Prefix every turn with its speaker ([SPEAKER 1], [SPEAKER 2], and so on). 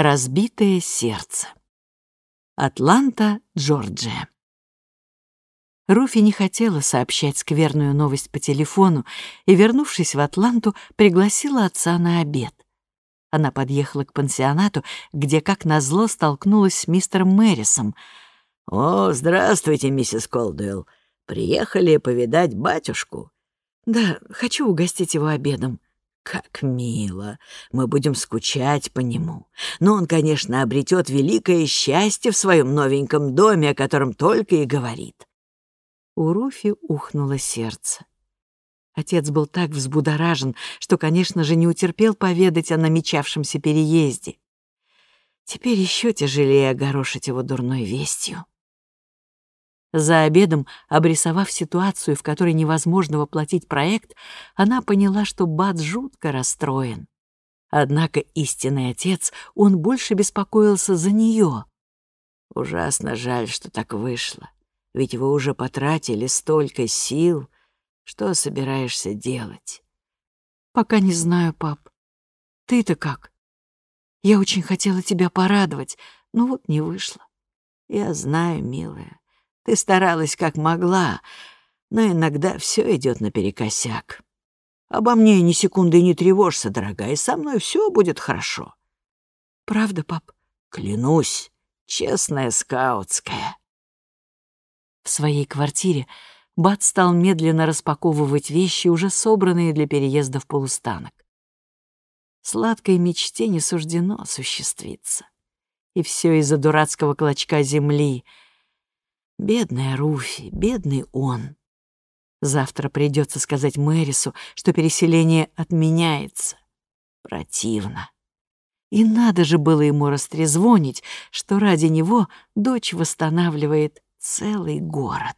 [SPEAKER 1] Разбитое сердце. Атланта, Джорджия. Руфи не хотела сообщать скверную новость по телефону и, вернувшись в Атланту, пригласила отца на обед. Она подъехала к пансионату, где, как назло, столкнулась с мистером Мэрисом.
[SPEAKER 2] «О, здравствуйте, миссис Колдуэлл. Приехали повидать батюшку?»
[SPEAKER 1] «Да, хочу угостить его обедом».
[SPEAKER 2] «Как мило! Мы будем скучать по нему. Но он, конечно, обретет великое счастье в своем новеньком доме, о котором только и говорит».
[SPEAKER 1] У Руфи ухнуло сердце. Отец был так взбудоражен, что, конечно же, не утерпел поведать о намечавшемся переезде. Теперь еще тяжелее огорошить его дурной вестью. За обедом, обрисовав ситуацию, в которой невозможно воплотить проект, она поняла, что Бат жутко расстроен. Однако истинный отец, он больше беспокоился за нее.
[SPEAKER 2] «Ужасно жаль, что так вышло. Ведь вы уже потратили столько сил. Что собираешься делать?
[SPEAKER 1] Пока не знаю, пап. Ты-то как? Я очень хотела тебя порадовать, но вот не вышло.
[SPEAKER 2] Я знаю, милая. Ты старалась как могла, но иногда все идет наперекосяк. Обо мне ни секунды не тревожься, дорогая, со мной все будет хорошо.
[SPEAKER 1] Правда, пап?
[SPEAKER 2] Клянусь, честная скаутская.
[SPEAKER 1] В своей квартире Бат стал медленно распаковывать вещи, уже собранные для переезда в полустанок. Сладкой мечте не суждено осуществиться. И все из-за дурацкого клочка земли. Бедная Руфи, бедный он. Завтра придется сказать Мэрису, что переселение отменяется. Противно. И надо же было ему растрезвонить, что ради него дочь восстанавливает целый город.